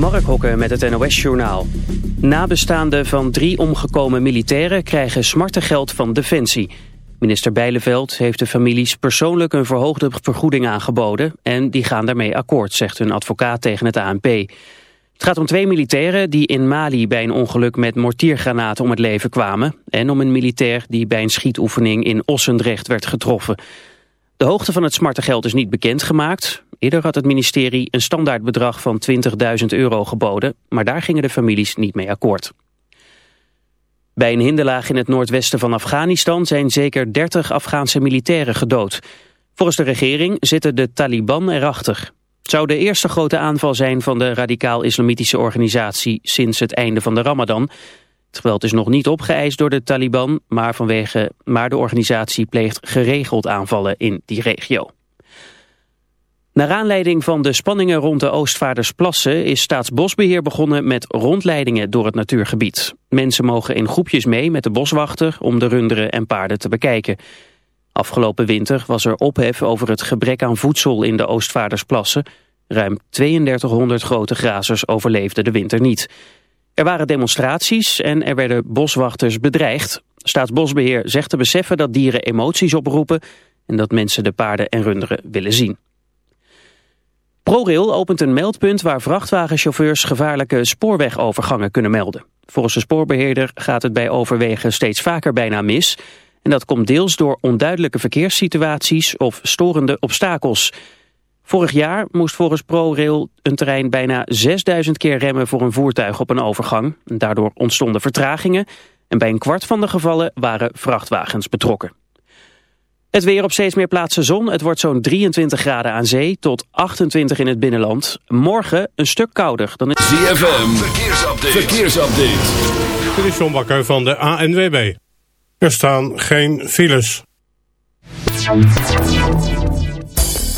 Mark Hokken met het NOS-journaal. Nabestaanden van drie omgekomen militairen krijgen smartengeld van Defensie. Minister Bijleveld heeft de families persoonlijk een verhoogde vergoeding aangeboden... en die gaan daarmee akkoord, zegt hun advocaat tegen het ANP. Het gaat om twee militairen die in Mali bij een ongeluk met mortiergranaten om het leven kwamen... en om een militair die bij een schietoefening in Ossendrecht werd getroffen... De hoogte van het smartengeld is niet bekendgemaakt. Eerder had het ministerie een standaardbedrag van 20.000 euro geboden, maar daar gingen de families niet mee akkoord. Bij een hinderlaag in het noordwesten van Afghanistan zijn zeker 30 Afghaanse militairen gedood. Volgens de regering zitten de Taliban erachter. Het zou de eerste grote aanval zijn van de radicaal-islamitische organisatie sinds het einde van de Ramadan. Het geweld is nog niet opgeëist door de Taliban, maar, vanwege, maar de organisatie pleegt geregeld aanvallen in die regio. Naar aanleiding van de spanningen rond de Oostvaardersplassen is Staatsbosbeheer begonnen met rondleidingen door het natuurgebied. Mensen mogen in groepjes mee met de boswachter om de runderen en paarden te bekijken. Afgelopen winter was er ophef over het gebrek aan voedsel in de Oostvaardersplassen. Ruim 3200 grote grazers overleefden de winter niet. Er waren demonstraties en er werden boswachters bedreigd. Staatsbosbeheer zegt te beseffen dat dieren emoties oproepen... en dat mensen de paarden en runderen willen zien. ProRail opent een meldpunt waar vrachtwagenchauffeurs gevaarlijke spoorwegovergangen kunnen melden. Volgens de spoorbeheerder gaat het bij overwegen steeds vaker bijna mis... en dat komt deels door onduidelijke verkeerssituaties of storende obstakels... Vorig jaar moest volgens ProRail een terrein bijna 6000 keer remmen voor een voertuig op een overgang. Daardoor ontstonden vertragingen en bij een kwart van de gevallen waren vrachtwagens betrokken. Het weer op steeds meer plaatsen zon. Het wordt zo'n 23 graden aan zee tot 28 in het binnenland. Morgen een stuk kouder dan... Het... ZFM, verkeersupdate. verkeersupdate. Dit is John Bakker van de ANWB. Er staan geen files.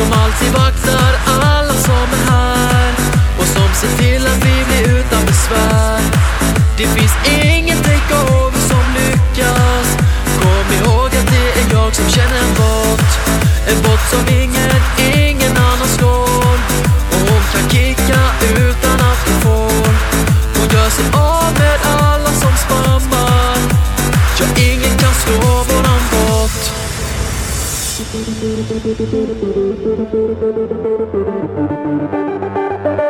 som alltid vaktar alla som är här och som ser till att vi blir utan besvär. Det finns ingen takeover som lyckas. Kom ihåg att det är jag som känner en bot. En bot som ingen, ingen annan slår. Och hon kan kicka utan att hon får. Hon gör sig Thank you.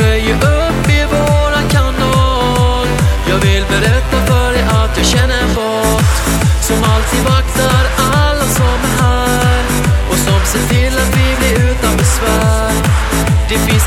röjer upp i våran kanal. Jag vill berätta för dig att jag känner en bot Som alltid vaktar alla som är här. Och som ser till att vi blir utan besvär. Det finns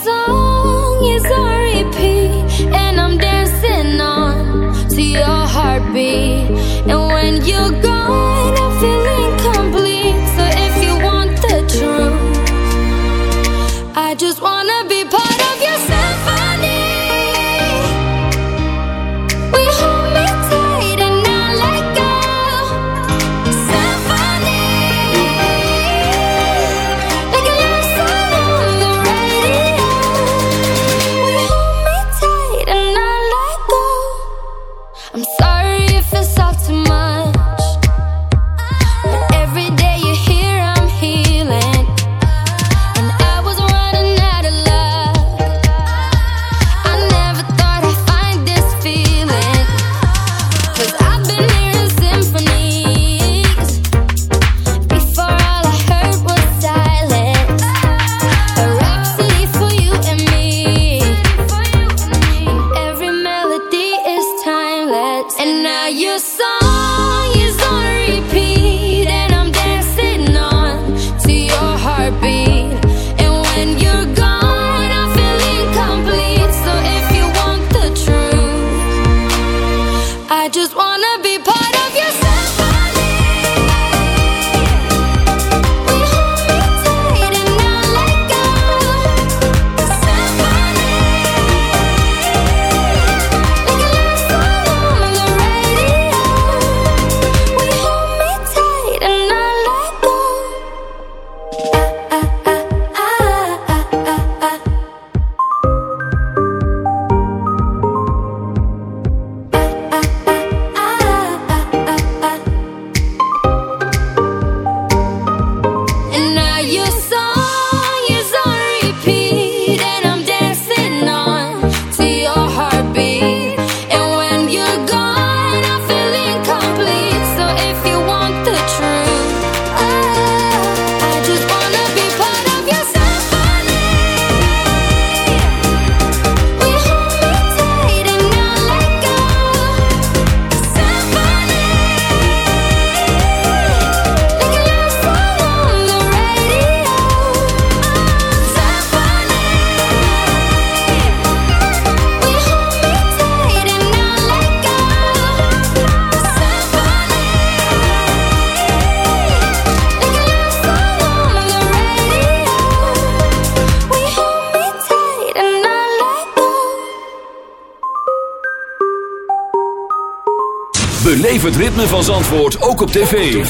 ritme van Zandvoort ook op tv.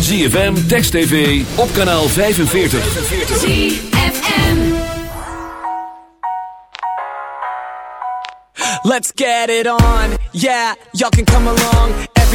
ZFM, Text TV, op kanaal 45. ZFM Let's get it on, yeah, y'all can come along.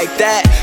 Like that.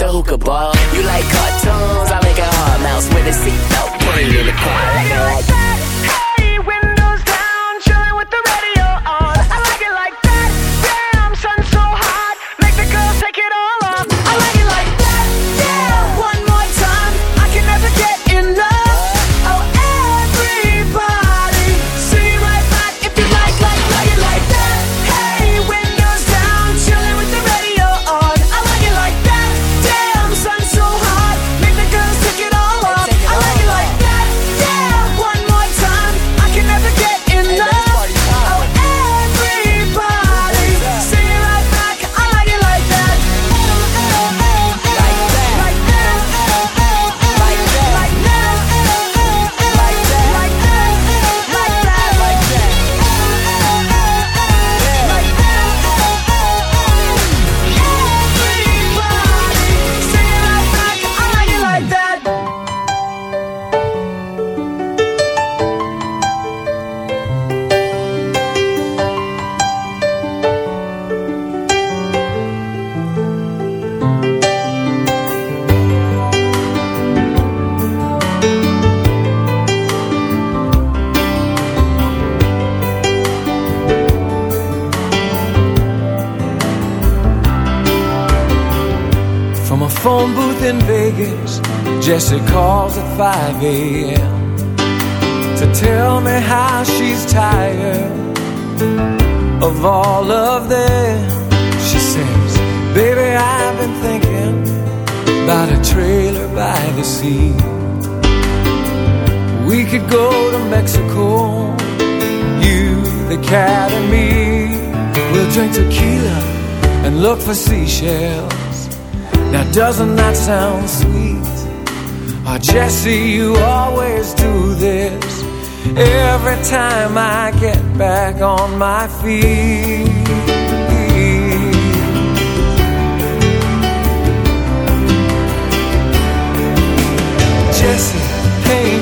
the hookah bar. You like cartoons? I make a hard mouse with a seatbelt. Put it in the car. I like it like that. Hey, windows down, chilling with the radio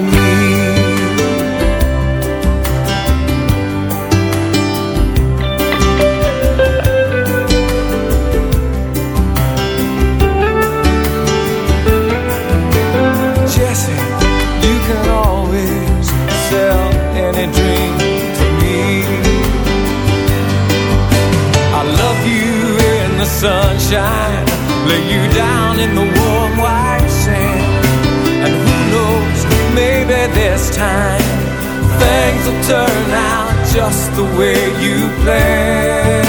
to me. You can always sell any dream to me. I love you in the sunshine Lay you down in the water Maybe this time things will turn out just the way you planned.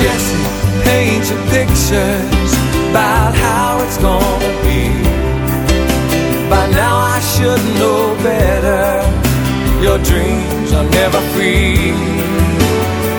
Just paint your pictures about how it's gonna be. By now I should know better. Your dreams are never free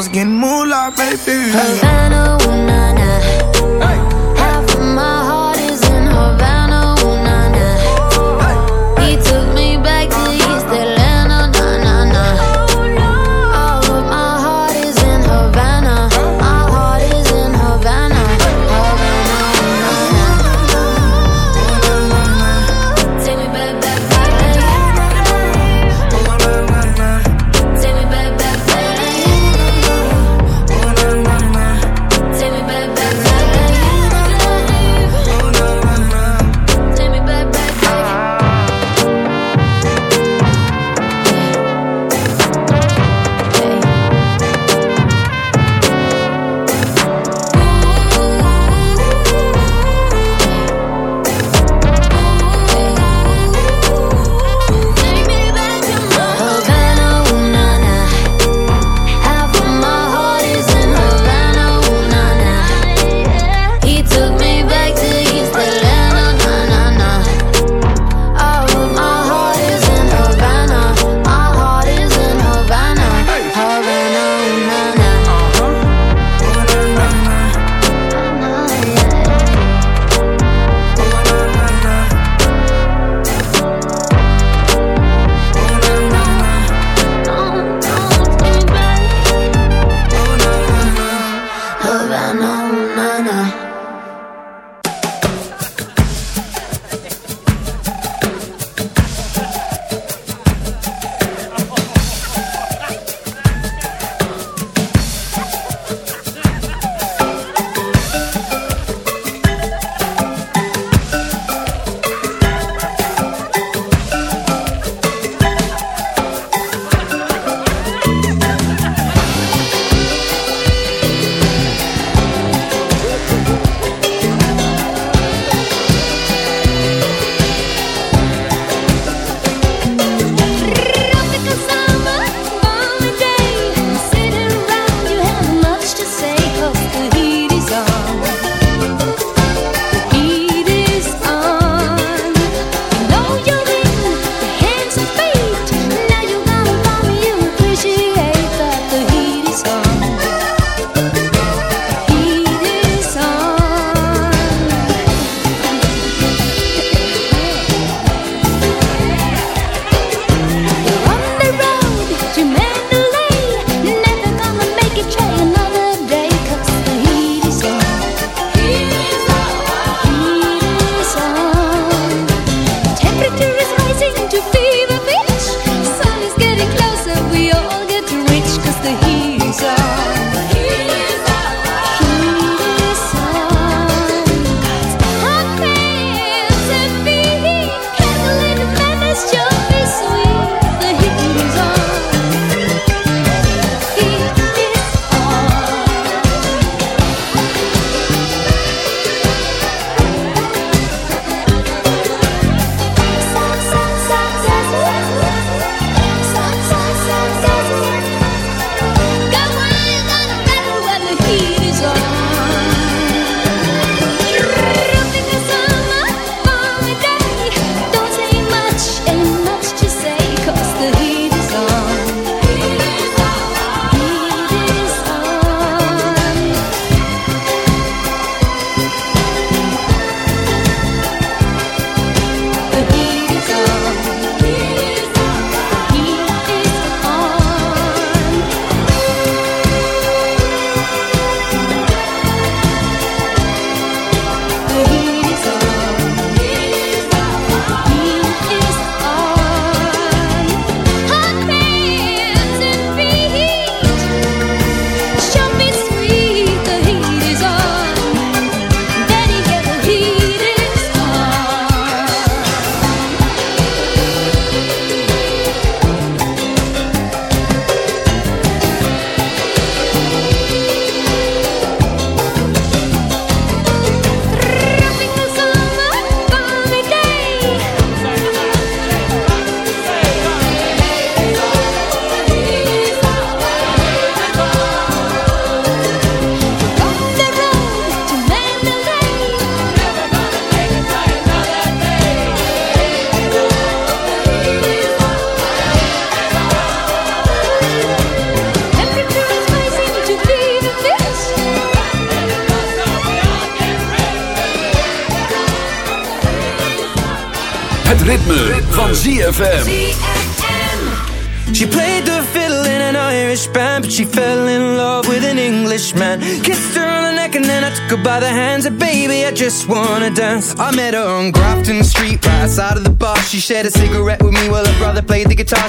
was getting moonlight, baby. Hello.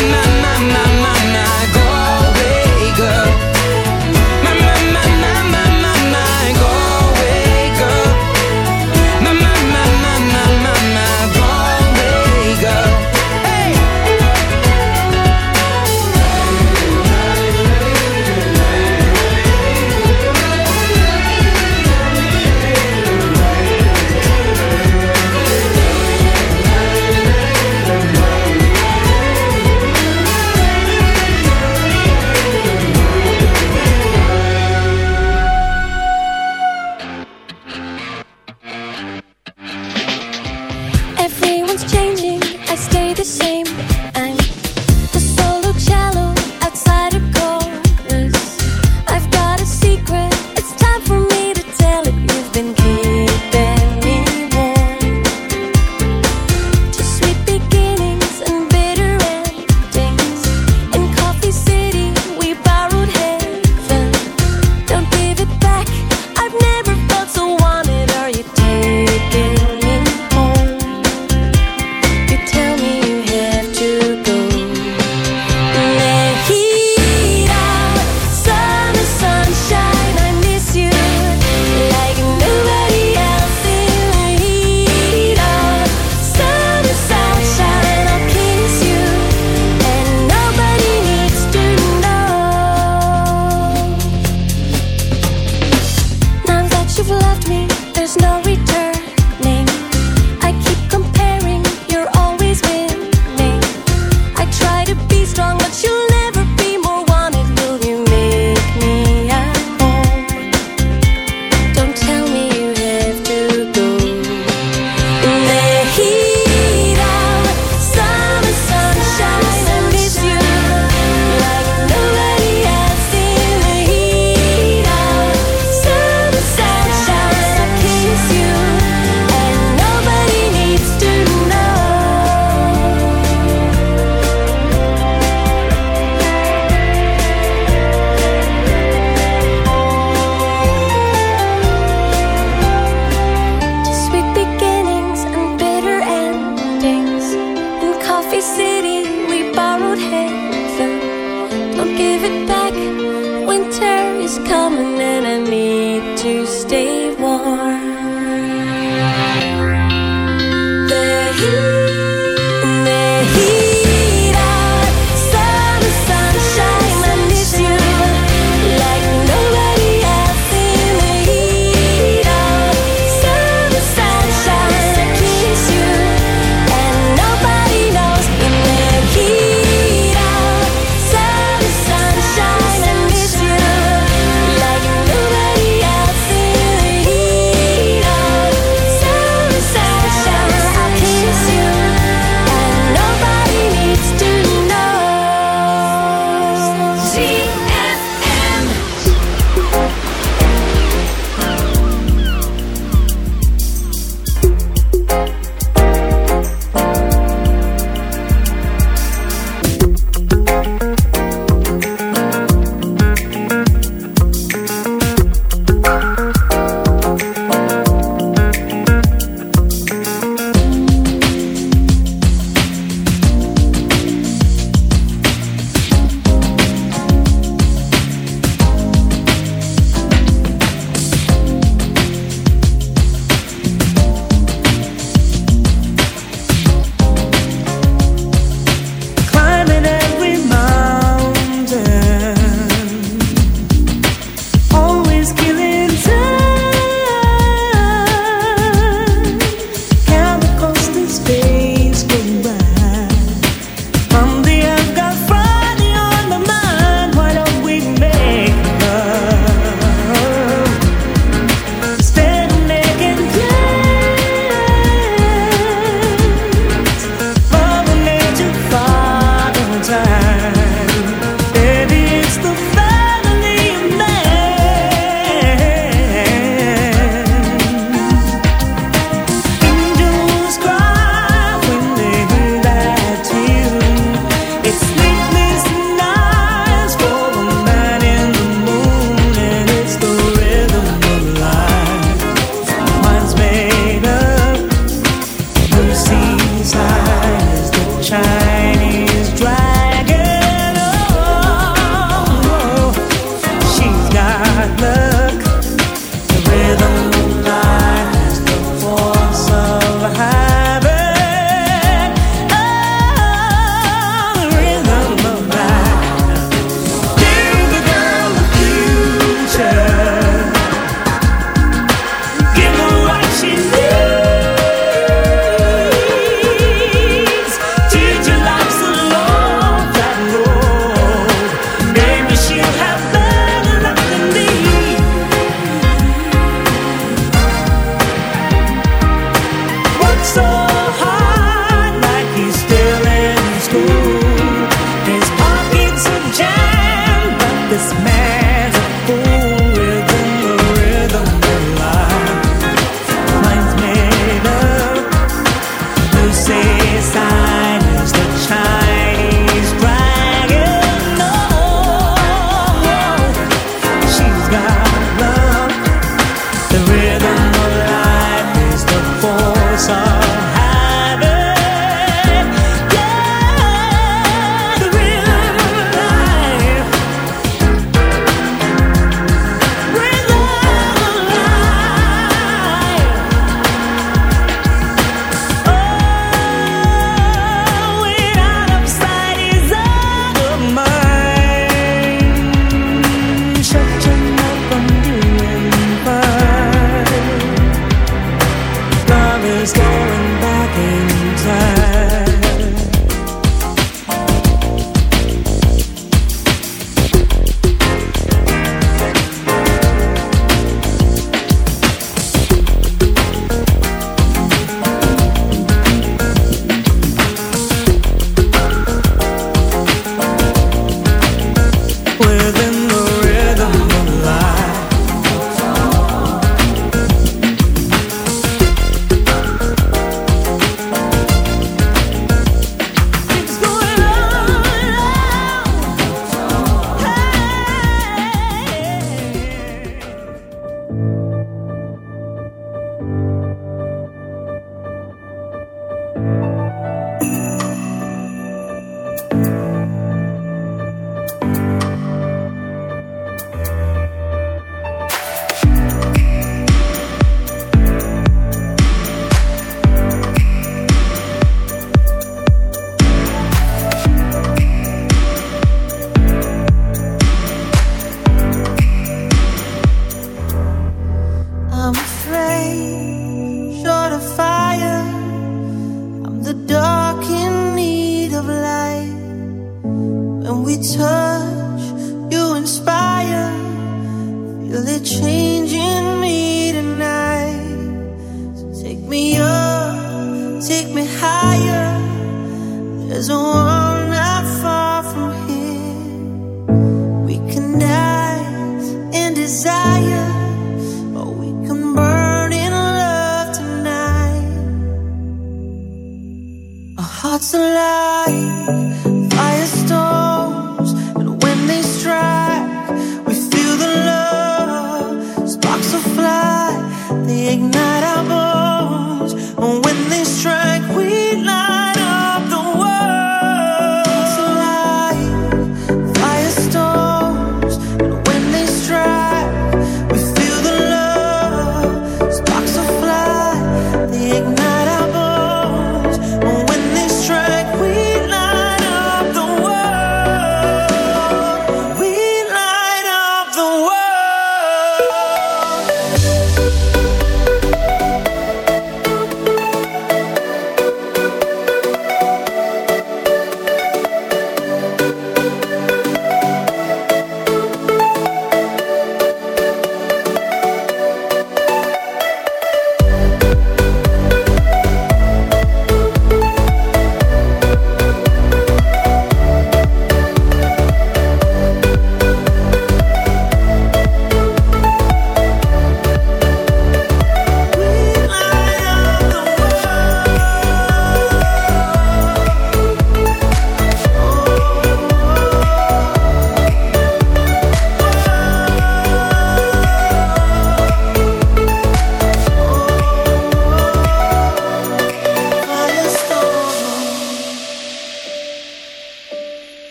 My, my, my,